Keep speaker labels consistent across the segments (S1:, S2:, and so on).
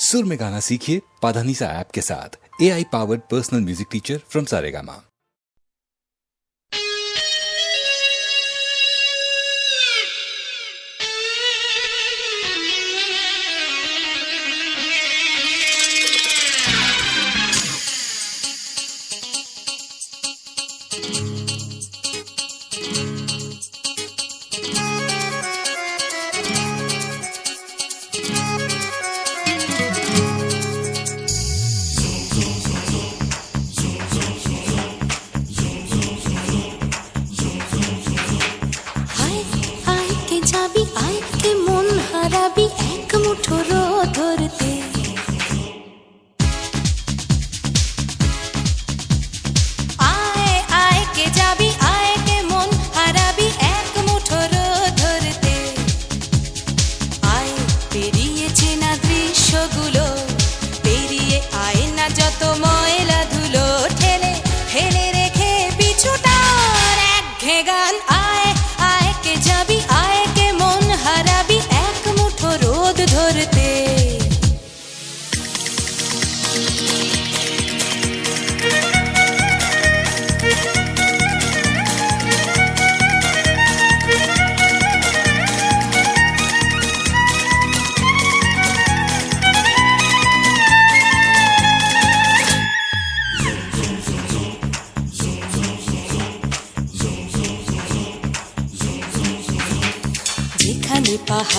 S1: सुर में गाना सीखिए पाधानीसा ऐप के साथ। A I powered personal music teacher from Saregama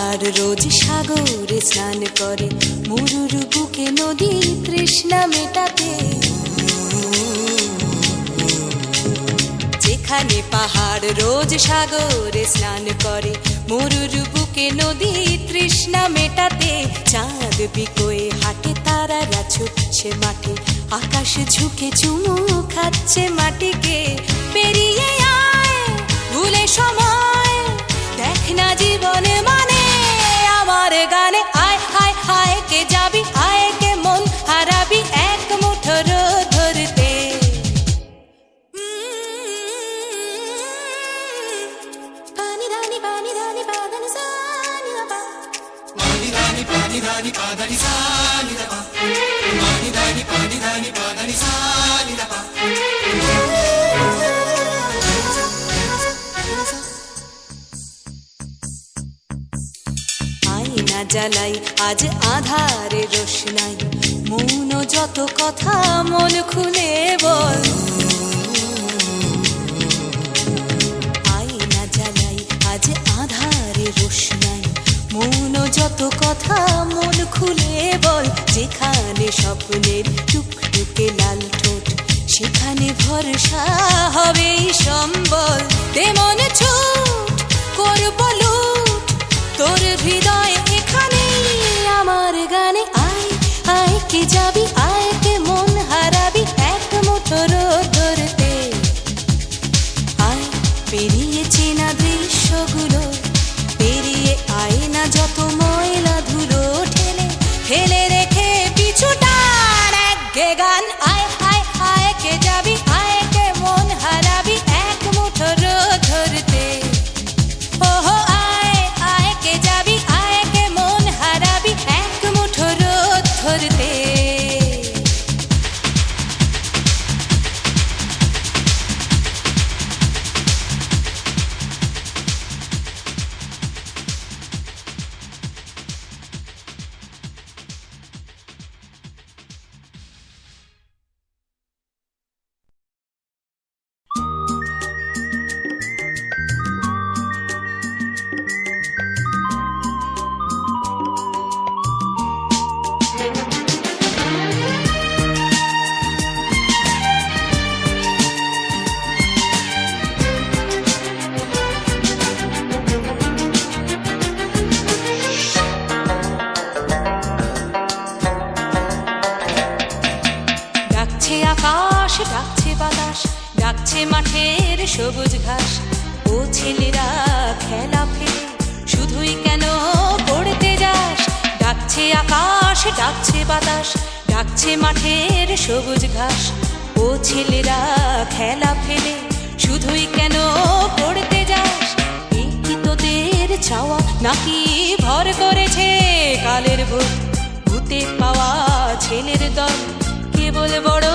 S2: পাহাড় রোজ সাগরে স্নান করে, মরুর বুকে নদী তৃষ্ণা মেটাতে। যেখানে পাহাড় রোজ সাগরে স্নান করে, মরুর বুকে নদী তৃষ্ণা মেটাতে। চাঁদ বিকোয়ে হাটে, তারারা ছুটছে মাঠে, আকাশ ঝুঁকে চুমু খাচ্ছে মাটিকে। পেরিয়ে আয়, ভুলে সময়, দেখ না জীবনে মানে আমার গানে আয় হায় হায় কে যাবি আয় কে মন হারাবি এক মুঠো ধরতে। পানি ধানি পানি ধানি পাদানি সানি পা আয়না জ্বালাই আজ আধারে রোশনাই। মৌন যত কথা, মন খুলে বল। জ্বালাই আজ আধারে রোশনাই। মৌন যত কথা, মন খুলে বল। যেখানে স্বপ্নের টুকটুকে লাল ঠোঁট, সেখানে ভরসা হবে সম্বল। তেমন ছুট, করব লুট, তোর হৃদয় আয় কে যাবি আয় ডাকছে বাতাস, ডাকছে মাঠের সবুজ ঘাস। ও ছেলেরা, খেলা ফেলে, শুধুই কেন পড়তে যাস? ডাকছে আকাশ, ডাকছে বাতাস, ডাকছে মাঠের সবুজ ঘাস। ও ছেলেরা, খেলা ফেলে, শুধুই কেন পড়তে যাস? কি তোদের চাওয়া? নাকি ভর করেছে কালের ভূত ভূতে পাওয়া ছেলের দল, কেবল বড়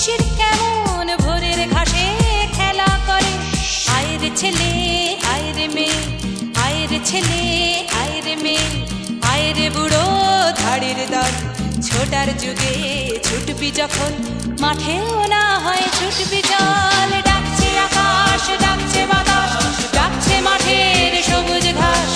S2: শিশির কেমন ভোরের ঘাসে খেলা করে? আয়ের ছেলে, আয়ের মেয়ে, আয়ের ছেলে, আয়ের মেয়ে, আয়ের বুড়ো ধাড়ির দল। ছোটার যুগে ছুটবি যখন, মাঠেও না হয় ছুটবি জল। ডাকছে আকাশ, ডাকছে বাতাস, ডাকছে মাঠের সবুজ ঘাস।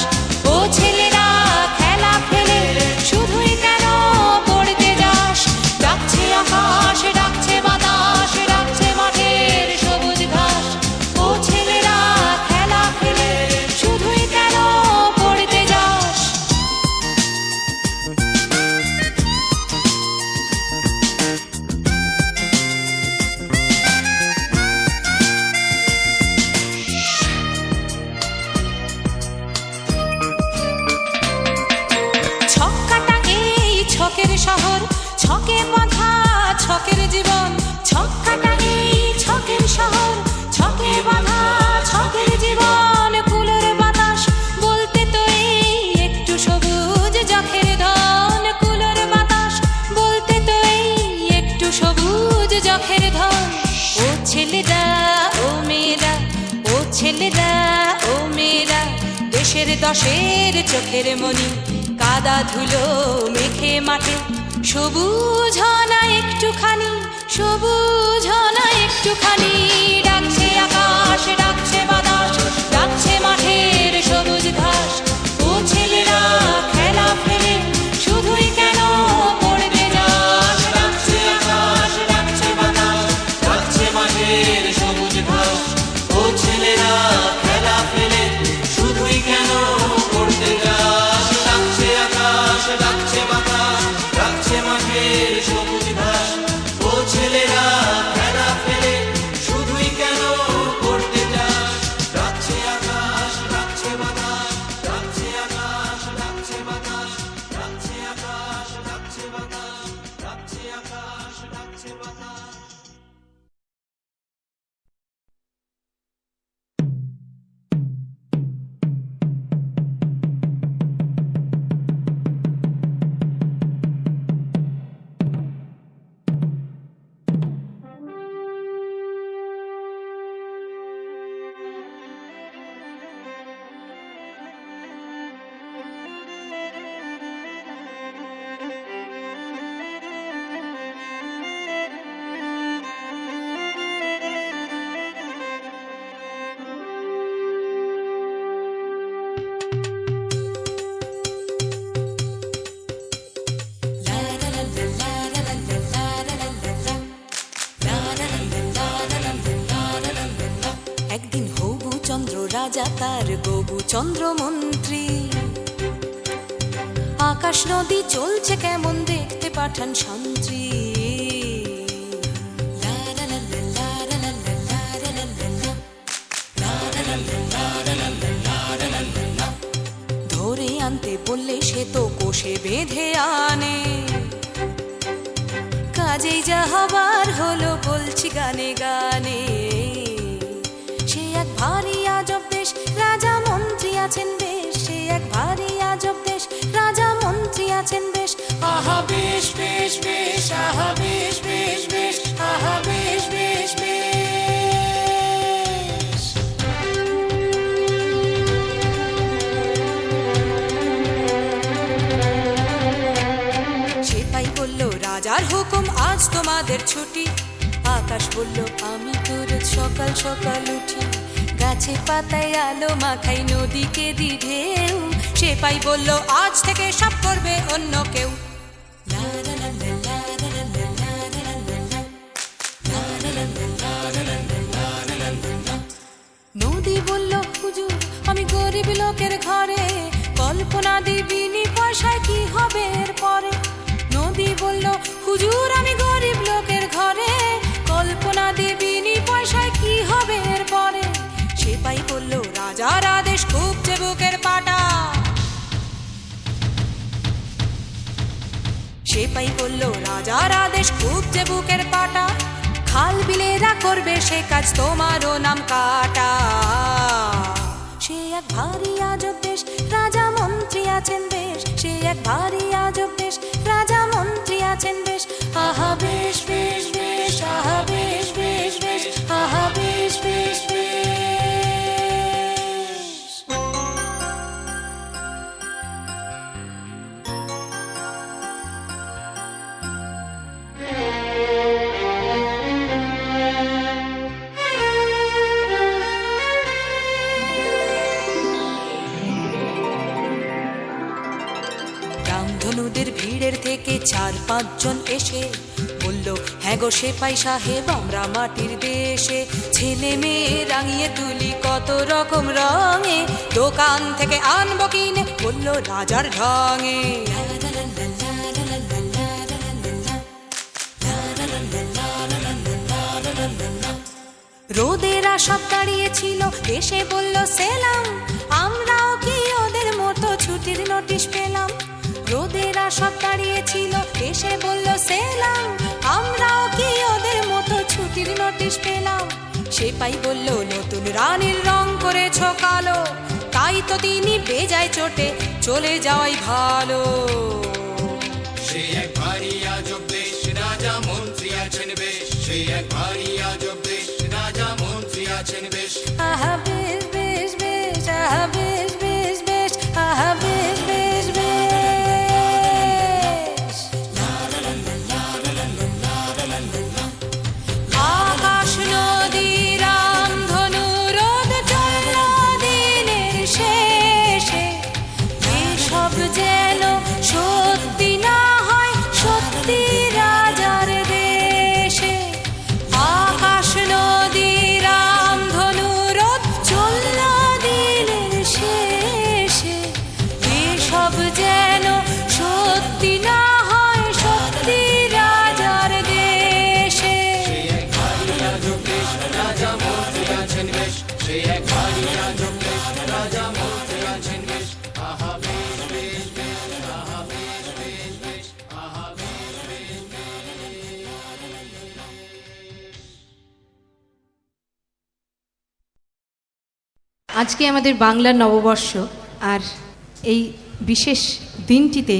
S2: ছেলেরা ও মেয়েরা, দেশের দশের চোখের মনি। কাদা ধুলো মেখে মাঠে, সবুজ না একটুখানি, সবুজ না একটুখানি। ডাকছে আকাশ, ডাকছে বাতাস, ডাকছে মাঠের সবুজ ঘাস। দাতার গবু চন্দ্রমন্ত্রী। আকাশ নদী চলছে কেমন দেখতে পাঠান শান্তি ধরে আনতে বললে সে তো কোষে বেঁধে আনে। কাজেই যা হবার হলো বলছি গানে গান। আহা, বিষ বলল রাজার হুকুম, আজ তোমাদের ছুটি। আকাশ বলল, আমি তোর সকাল সকাল উঠি। গাছে পাতায় আলো মাখাই নদীকে দি ঢেউ সে পাই বলল, আজ থেকে সব করবে অন্য কেউ। নদী বলল, হুজুর, আমি গরিব লোকের ঘরে। কল্পনা দিবিনি পয়সায় কি হবে এরপরে? নদী বলল, হুজুর, আমি গরিব লোকের ঘরে। কল্পনা দিবিনি পয়সায় কি হবে এরপরে? সেপাই বলল, রাজার আদেশ খুব বুকের পাটা। সেপাই বলল রাজার আদেশ, খুব যে বুকের পাটা। খাল বিলেরা করবে সে কাজ, তোমারও নাম কাটা। সে এক ভারী আজব দেশ, রাজা মন্ত্রী আছেন বেশ। সে এক ভারী আজব দেশ, রাজা মন্ত্রী আছেন বেশ। আহা বেশ বেশ বেশ, আহা বেশ। চার পাঁচজন এসে বলল হ্যাঁ গো সে পাই সাহেব, আমরা মাটির দেশে। ছেলে মেয়ে রাঙিয়ে তুলি কত রকম রঙে। দোকান থেকে আনব কিনে, বলল রাজার ঢঙে। রোদেরা সব দাঁড়িয়েছিল, এসে বলল, সেলাম, আমরাও কি ওদের মতো ছুটির নোটিশ পেলাম? রোদেরা সব দাঁড়িয়েছিল। এসে বলল সেলাম আমরাও কি ওদের মতো ছুটির নোটিশ পেলাম? সে পাই বলল নতুন রানীর রং করেছ কালো তাই তো তিনি বেজায় চোটে চলে যাওয়াই ভালো।
S3: সে এক ভারী আজব দেশ রাজা মন্ত্রী আছেন বেশ। সে এক ভারী আজব দেশ রাজা মন্ত্রী আছেন বেশ।
S4: আজকে আমাদের বাংলার নববর্ষ, আর এই বিশেষ দিনটিতে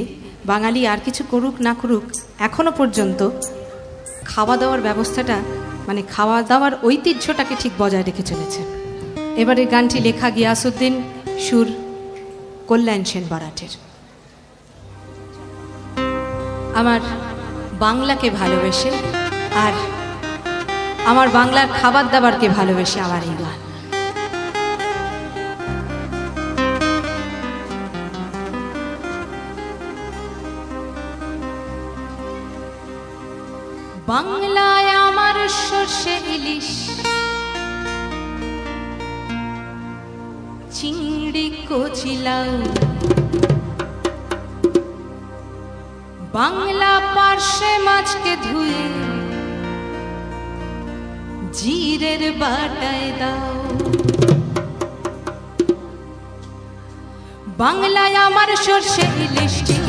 S4: বাঙালি আর কিছু করুক না করুক, এখনও পর্যন্ত খাওয়া দাওয়ার ব্যবস্থাটা মানে খাওয়া দাওয়ার ঐতিহ্যটাকে ঠিক বজায় রেখে চলেছে। এবারে গানটি লেখা গিয়াসুদ্দিন, সুর কল্যাণ সেন বারাটের। আমার বাংলাকে ভালোবেসে, আর আমার বাংলার খাবার দাবারকে ভালোবেসে আমার এই গান। বাংলায় আমার সর্ষে ইলিশ। চিংড়ি কচিলাও। বাংলা পার্শ্বে মাছকে ধুয়ে জিরের বাটায় দাও। বাংলায় আমার সর্ষে ইলিশ।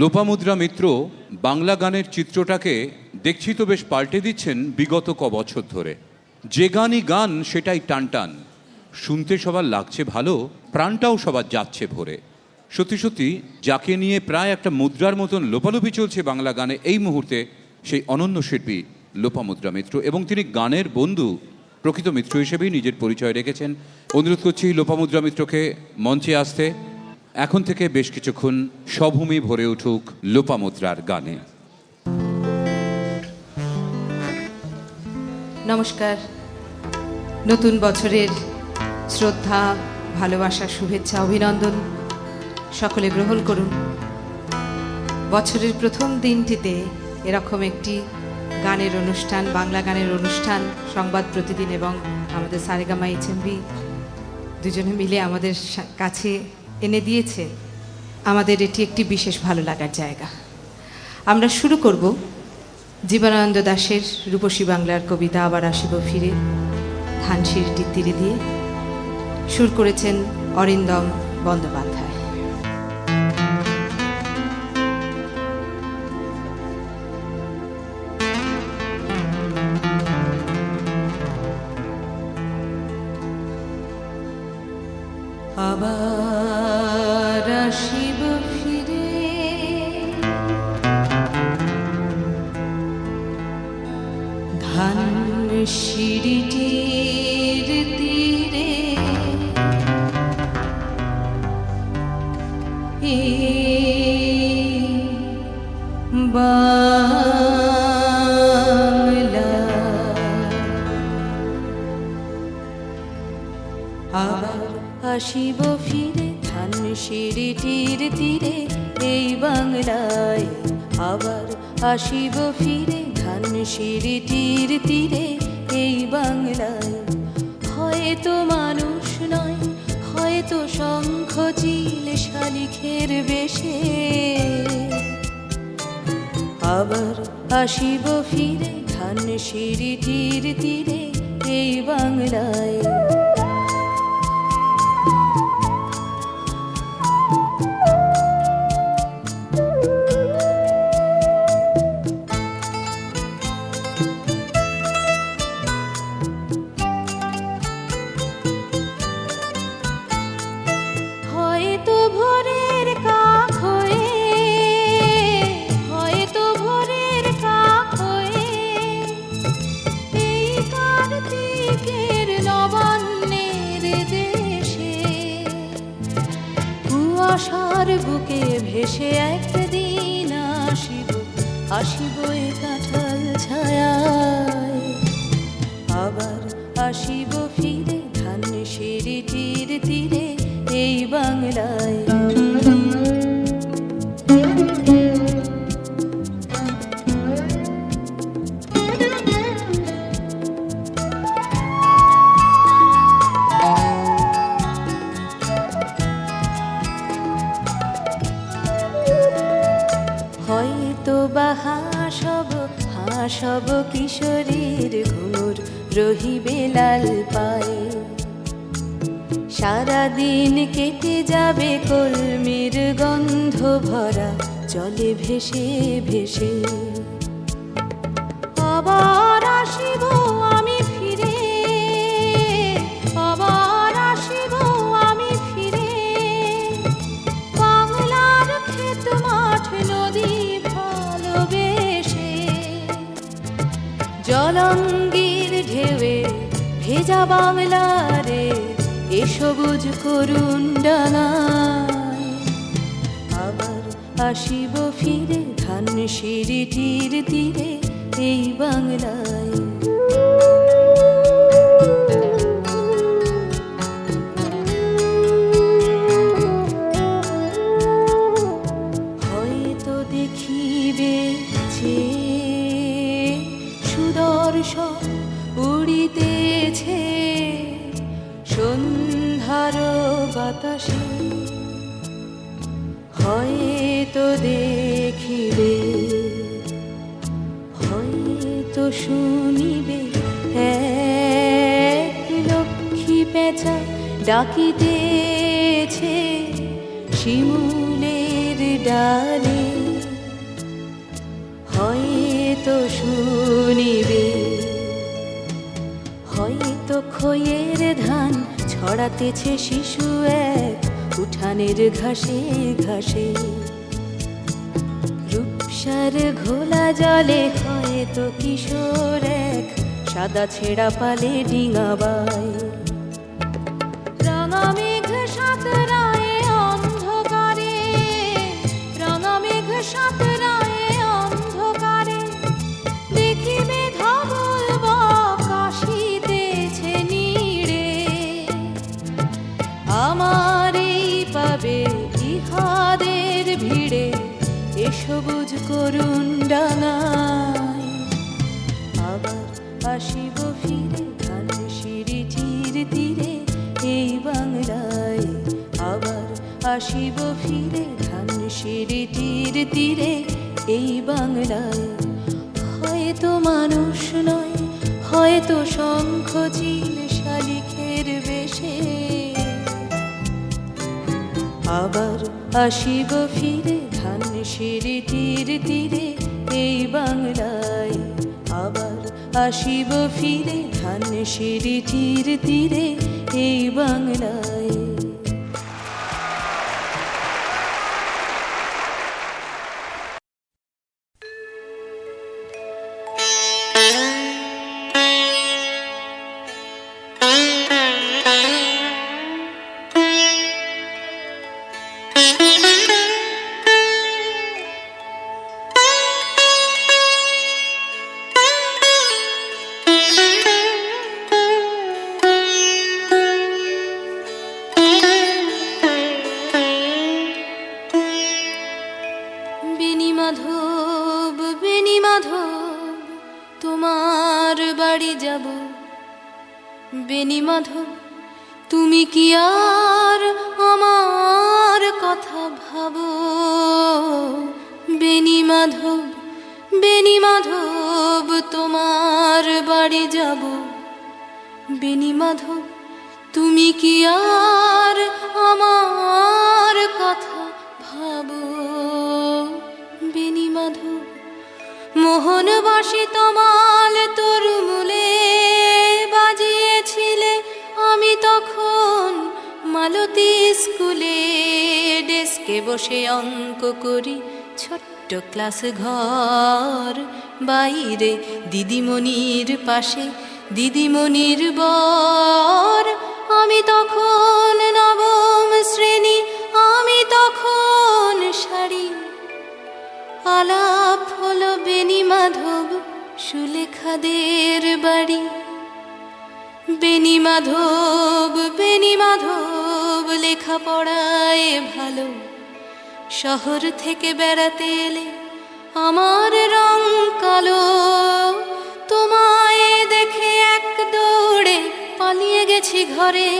S5: লোপামুদ্রা মিত্র বাংলা গানের চিত্রটাকে দেখছি তো বেশ পাল্টে দিচ্ছেন বিগত ক বছর ধরে। যে গানই গান, সেটাই টান টান শুনতে সবার লাগছে ভালো, প্রাণটাও সবার যাচ্ছে ভরে। সত্যি সত্যি, যাকে নিয়ে প্রায় একটা মুদ্রার মতন লোপালোপি চলছে বাংলা গানে, এই মুহূর্তে সেই অনন্য শিল্পী লোপামুদ্রা মিত্র এবং তিনি গানের বন্ধু, প্রকৃত মিত্র হিসেবেই নিজের পরিচয় রেখেছেন। অনুরোধ করছি লোপামুদ্রা মিত্রকে মঞ্চে আসতে। এখন থেকে বেশ কিছুক্ষণ স্বভূমি ভরে উঠুক লোপামুদ্রার গানে।
S2: নমস্কার। নতুন বছরের শ্রদ্ধা, ভালোবাসা, শুভেচ্ছা, অভিনন্দন সকলে গ্রহণ করুন। বছরের প্রথম দিনটিতে এরকম একটি গানের অনুষ্ঠান, বাংলা গানের অনুষ্ঠান, সংবাদ প্রতিদিন এবং আমাদের সারেগামা এইচএমবি দুজনে মিলে আমাদের কাছে এনে দিয়েছে, আমাদের এটি একটি বিশেষ ভালো লাগার জায়গা। আমরা শুরু করব জীবনানন্দ দাসের রূপসী বাংলার কবিতা আবার আসিব ফিরে ধানশিরটির তীরে দিয়ে। সুর করেছেন অরিন্দম বন্দ্যোপাধ্যায়। আসিব ফিরে ধান সিঁড়িটির তীরে এই বাংলায় দেখিবে, হয়তো শুনিবে। এক লক্ষ্মী পেঁচা ডাকিতেছে শিমুলের ডালে। হয়তো শুনিবে, হয়তো খয়ের ধান ছড়াতেছে শিশু এক উঠানের ঘাসে ঘাসে। রূপসার ঘোলা জলে হয়তো কিশোর এক সাদা ছেঁড়া পালে ডিঙাবায় রাঙা সবুজ করুণ ডাঙায়। আবার আসিব ফিরে ধান সিঁড়িটির তীরে এই বাংলায়। আবার আসিব ফিরে ধান সিঁড়িটির তীরে এই বাংলায়। হয়তো মানুষ নয়, হয়তো শঙ্খ চিল শালিখের বেশে। আবার আসিব ফিরে ধান তীর তীরে এই বাংলায় আবার আসিব ফিরে ধান সিঁড়িটির তীরে এই বাংলায়। বেনি মাধব বেনি মাধব, তোমার বাড়ি যাব। বেনি মাধব, তুমি কি আর আমার কথা ভাবো? বেনি মাধব, মোহনবাসী তমাল তোর মূলে মালতী স্কুলে ডেস্কে বসে অঙ্ক করি, ছোট্ট ক্লাস ঘর। বাইরে দিদিমণির পাশে দিদিমণির বর। আমি তখন নবম শ্রেণি, আমি তখন শাড়ি আলাপ হলো বেনি মাধব, সুলেখাদের বাড়ি। বেনি মাধব বেনি মাধব, লেখাপড়ায় ভালো। শহর থেকে বেড়াতে এলে আমার রং কালো। তোমায় দেখে এক দৌড়ে পালিয়ে গেছি ঘরে।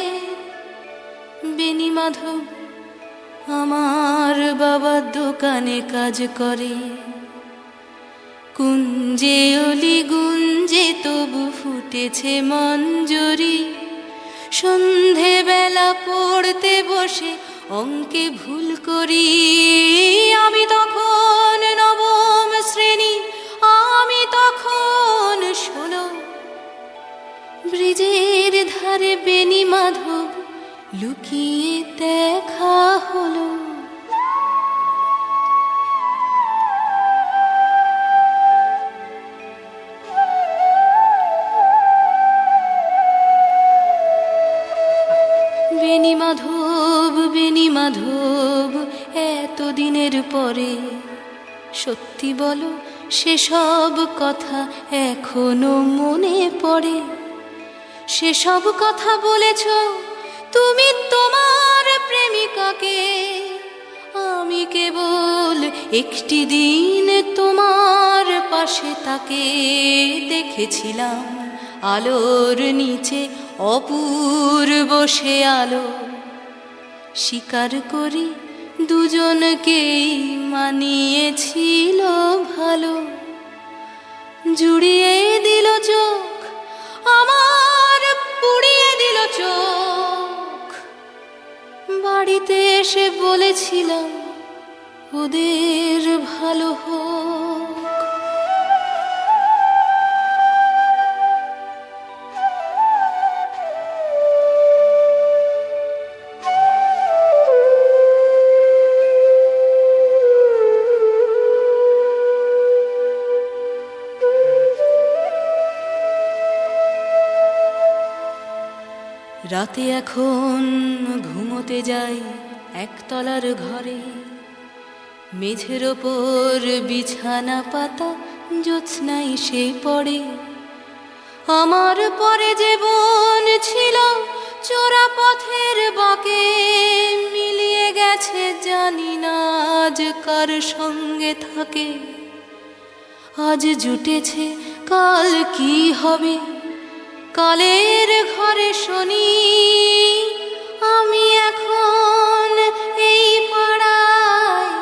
S2: বেনি মাধব, আমার বাবা দোকানে কাজ করে। কুঞ্জে অলি গুঞ্জে তবু ফুটেছে মঞ্জরি। সন্ধেবেলা পড়তে বসে অঙ্কে ভুল করি। আমি তখন নবম শ্রেণি, আমি তখন ষোলো। ব্রিজের ধারে বেনি মাধব লুকিয়ে দেখা হলো। পরে। সত্যি বলো, সেসব কথা এখনও মনে পড়ে। সেসব কথা বলেছ, তুমি তোমার প্রেমিকাকে। আমি কেবল একটি দিন তোমার পাশে তাকে দেখেছিলাম। আলোর নিচে অপূর্ব সে আলো। স্বীকার করি দুজনকেই মানিয়েছিল ভালো। জুড়িয়ে দিল চোখ, আমার পুড়িয়ে দিল চোখ। বাড়িতে এসে বলেছিলাম, ওদের ভালো হোক। রাতে এখন ঘুমোতে যাই একতলার ঘরে। মেঝের ওপর বিছানা পাতা জোৎস্নাই সে পড়ে। আমার পরে যে বোন ছিল চোরা পথের বাঁকে মিলিয়ে গেছে জানি না আজ কার সঙ্গে থাকে। আজ জুটেছে কাল কি হবে? কালের ঘরে শুনি, আমি এখন এই পাড়ায়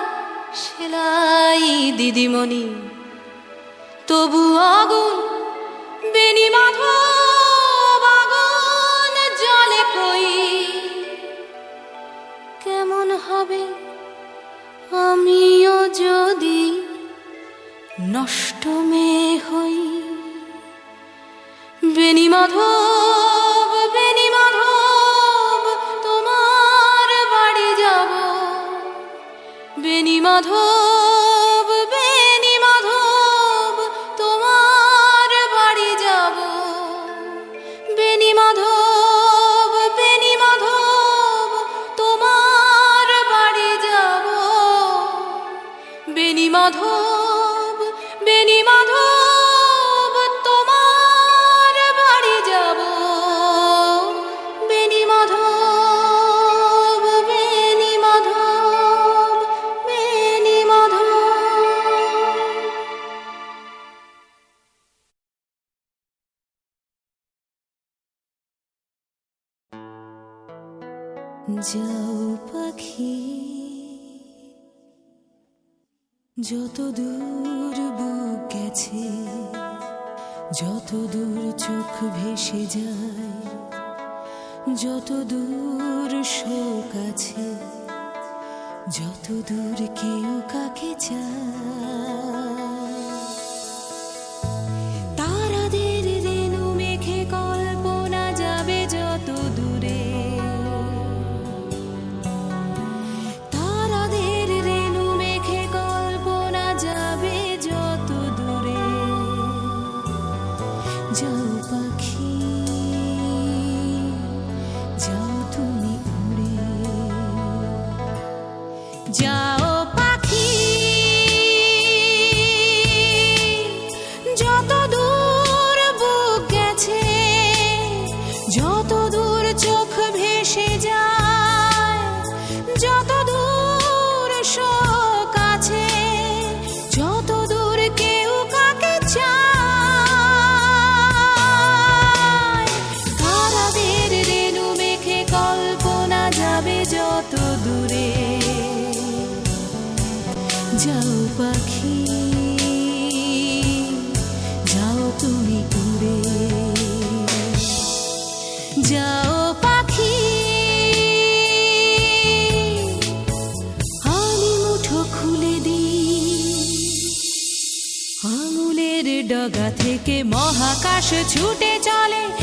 S2: সেলাই দিদিমণি। তবু আগুন, বেনি মাধব আগুন জলে কই। কেমন হবে আমিও যদি নষ্ট মেয়ে হই বেনি মাধব বেনি মাধব, তোমার বাড়ি যাব। বেনি মাধব বেনি মাধব, তোমার বাড়ি যাব। বেনি মাধব বেনি মাধব, তোমার বাড়ি যাব। বেনি মাধব বেনি মাধব যত দূর বুক গেছে যত দূর চোখ ভেসে যায় যত দূর শোক আছে যত দূর কেউ কাকে চায়। মহাকাশ ছুটে চলে।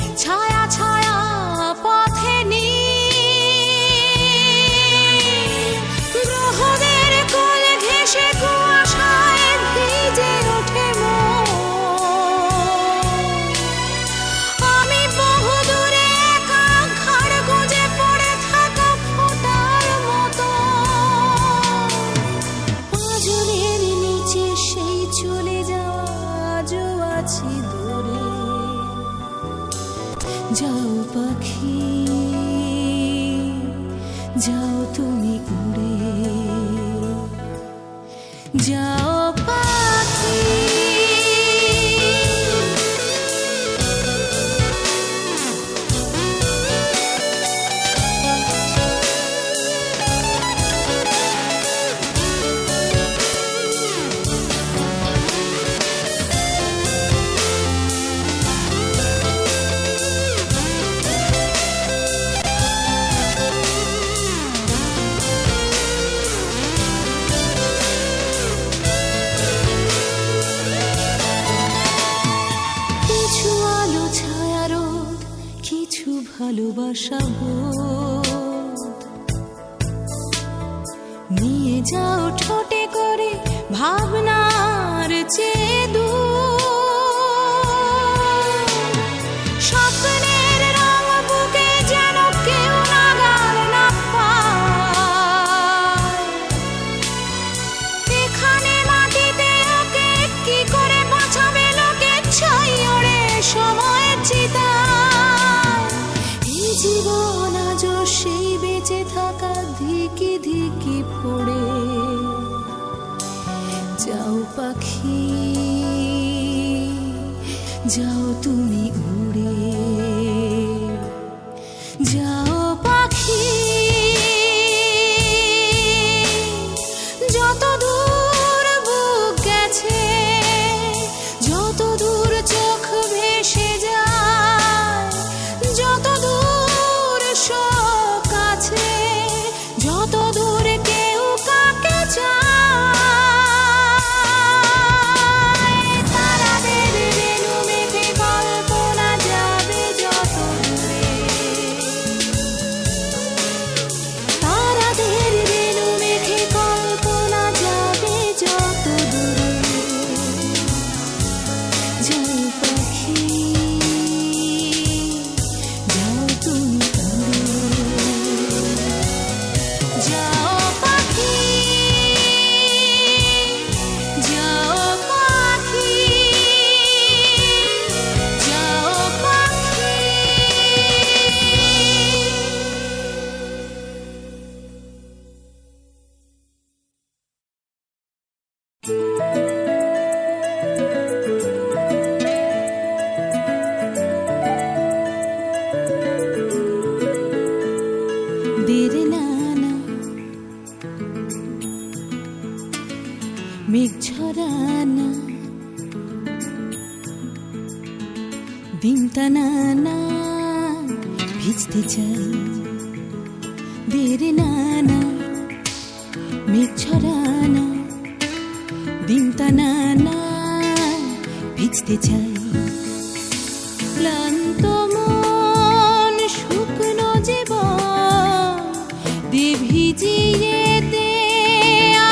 S2: নদী ভিজিয়ে দে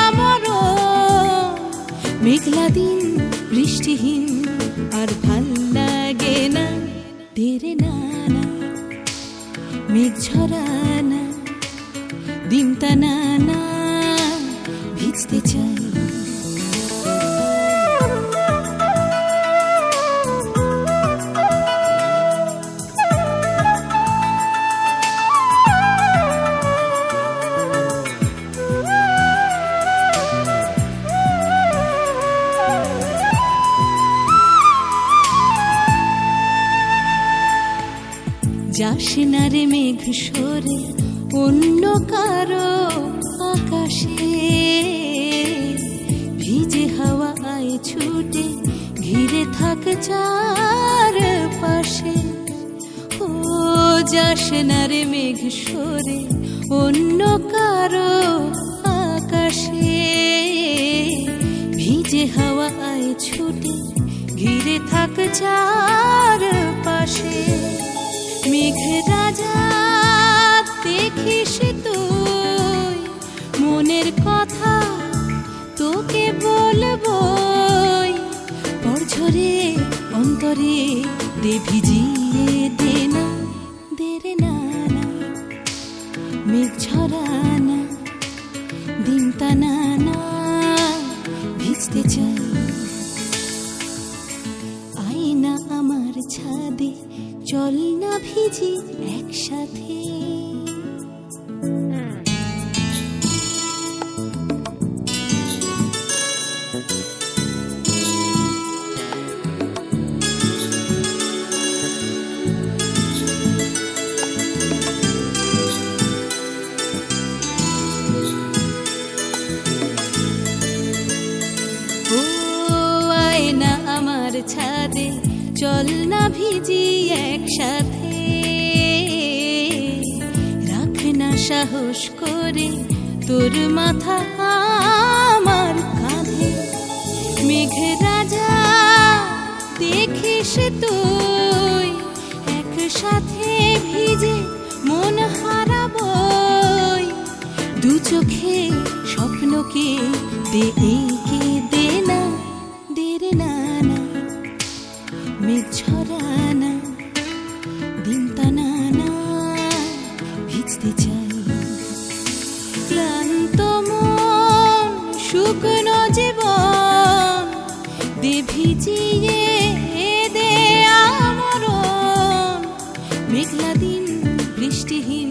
S2: আমারও। মেঘলা দিন, বৃষ্টিহীন, আর ভালো লাগে না, তেরে না মেঘ ঝরানা দিমতা না ভিজতে চাই। কিশোরে অন্য কারও আকাশে। ভিজে হাওয়ায় ছুটে, ঘিরে থাক চার পাশে। ও যাস না রে মেঘ সরে, অন্য কারও আকাশে। ভিজে হাওয়ায় ছুটে, ঘিরে থাক চার পাশে। মেঘ রাজা দে ভিজিয়ে দে না, দে রে না না। মেঘ ছড়ানা দিন টানা না। ভিজতে চাই। আয়না আমার ছাদে, চল না ভিজি একসাথে। মেঘলা দিন বৃষ্টিহীন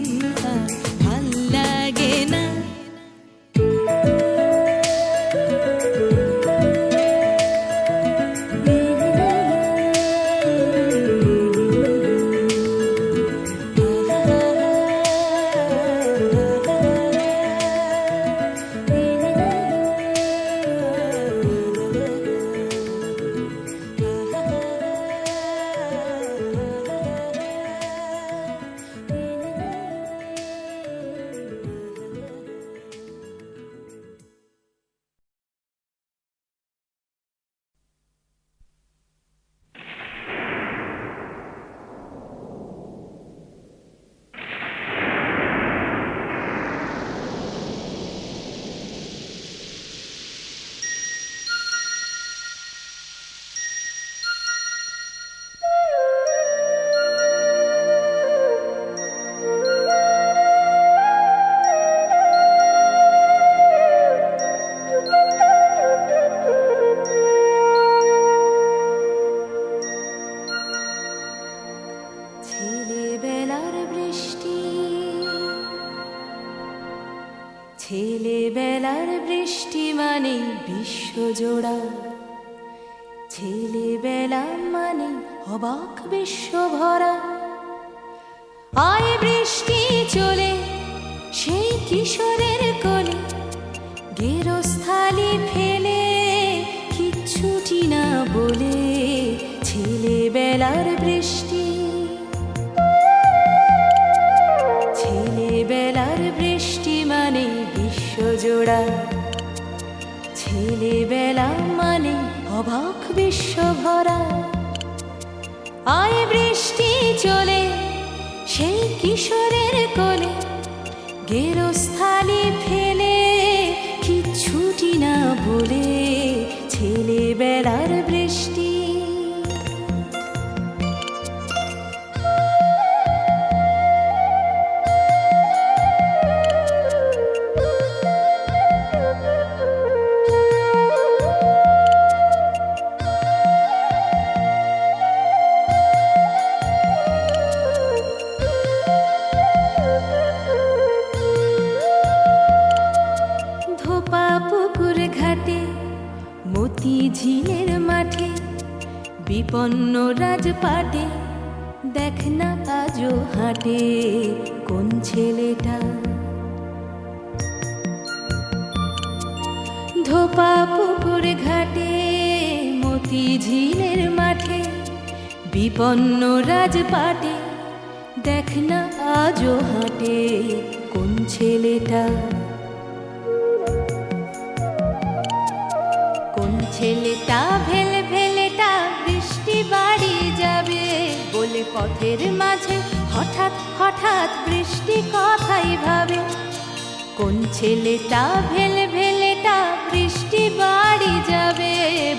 S2: আয় বৃষ্টি চলে, সেই কিশোরের কোলে। গেরস্থালি ফেলে, কিচ্ছুটি না বলে ছেলেবেলার বৃষ্টি। ছেলেবেলার বৃষ্টি মানে বিশ্বজোড়া ছেলেবেলা মানে অবাক বিশ্ব ভরা আয় বৃষ্টি চলে সেই কিশোরের কোলে গেরস্থানে ফেলে কিচ্ছুটি না বলে ছেলেবেলার বৃষ্টি রাজপাটে, দেখ না আজও হাটে কোন ছেলেটা। কোন ছেলেটা ভেলে ভেলেটা বৃষ্টি বাড়ি যাবে বলে পথের মাঝে হঠাৎ হঠাৎ বৃষ্টি কথাই ভাবে। কোন ছেলেটা ভেলে ভেলেটা বৃষ্টি বাড়ি যাবে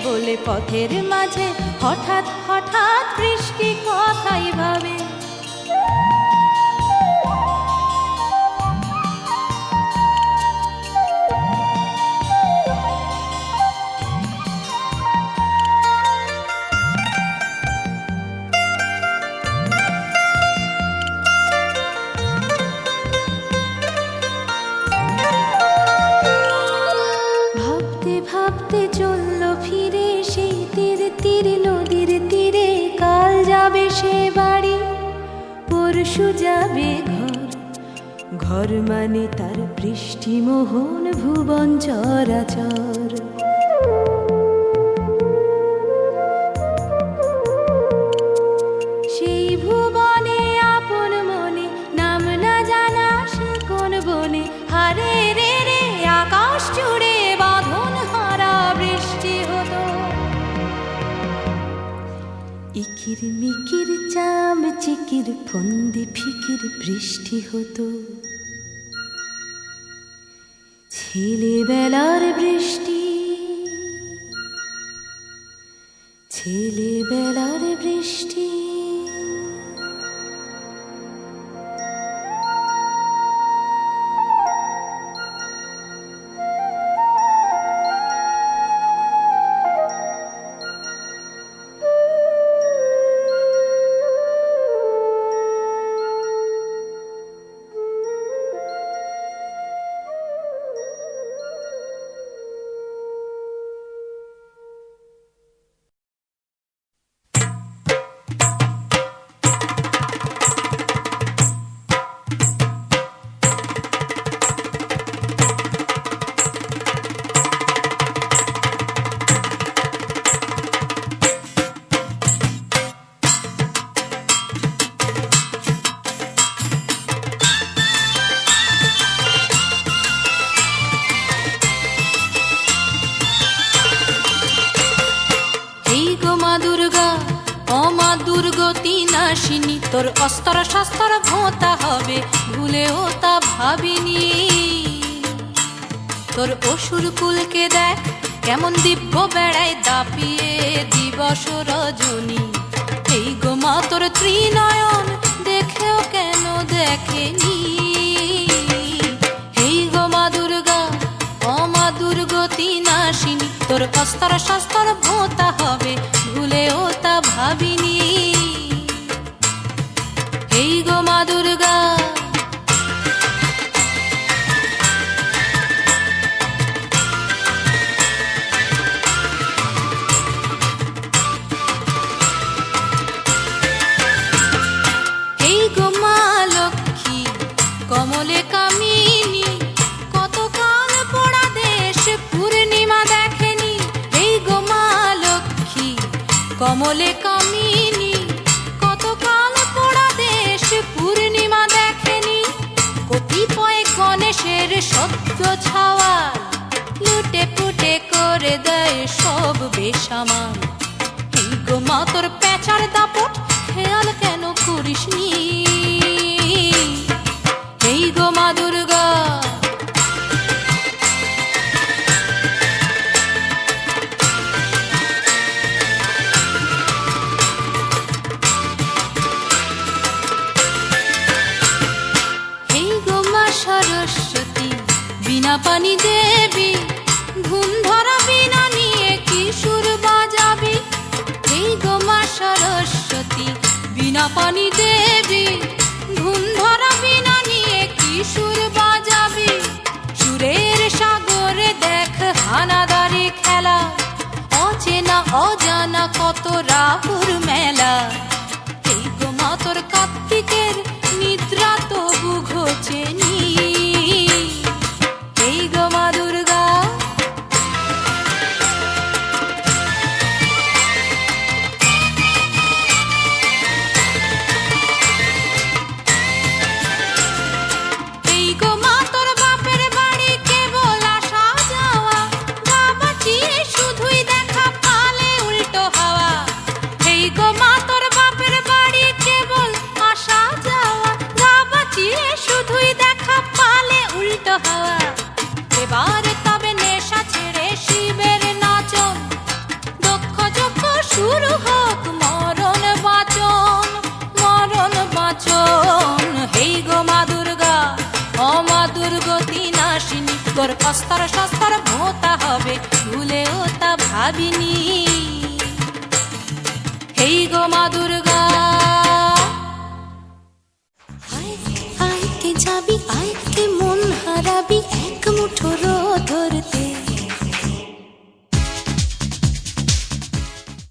S2: বলে পথের মাঝে হঠাৎ হঠাৎ বৃষ্টি কথাই ভাবে। যাবে ঘর। ঘর মানে তার বৃষ্টি মোহন ভুবন চরাচর। ইকির মিকির চাম চিকির ফন্দি ফিকির বৃষ্টি হতো। ছেলেবেলার বৃষ্টি ছেলেবেলার বৃষ্টি। তোর ত্রিনয়ন দেখেও কেন দেখেনি? হেই গো মা দুর্গা অমা দুর্গতি নাশিনী, তোর অস্তর শাস্তর ভোঁতা হবে, ভুলেও তা ভাবিনি। হেই গো মা দুর্গা কমলে কামিনী, কতকাল পোড়া দেশ পূর্ণিমা দেখেনি। কতিপয় গণেশের সত্য ছাওয়া, লুটে পুটে করে দেয় সব বেসামাল। এই গো মা, তোর পেঁচার দাপট খেয়াল কেন করিসনি? এই গো মা, দুর্গা পানি দেবী, ঘুম ধরা বিনা নিয়ে কি সুর বাজাবি? এই গো মা সরস্বতী, বিনা পানি দেবী, ঘুম ধরা বিনা নিয়ে কি সুর বাজাবি? সুরের সাগরে দেখ হানাদারি খেলা, অচেনা অজানা কত রাহুর মেলা। কার তবে অস্তর শস্তর ভোতা হবে, ভুলেও তা ভাবিনি। হেই গো মা দুর্গা।
S6: আয় আয়, কে যাবি? আয়, কে যাবি এক মুঠো ধরতে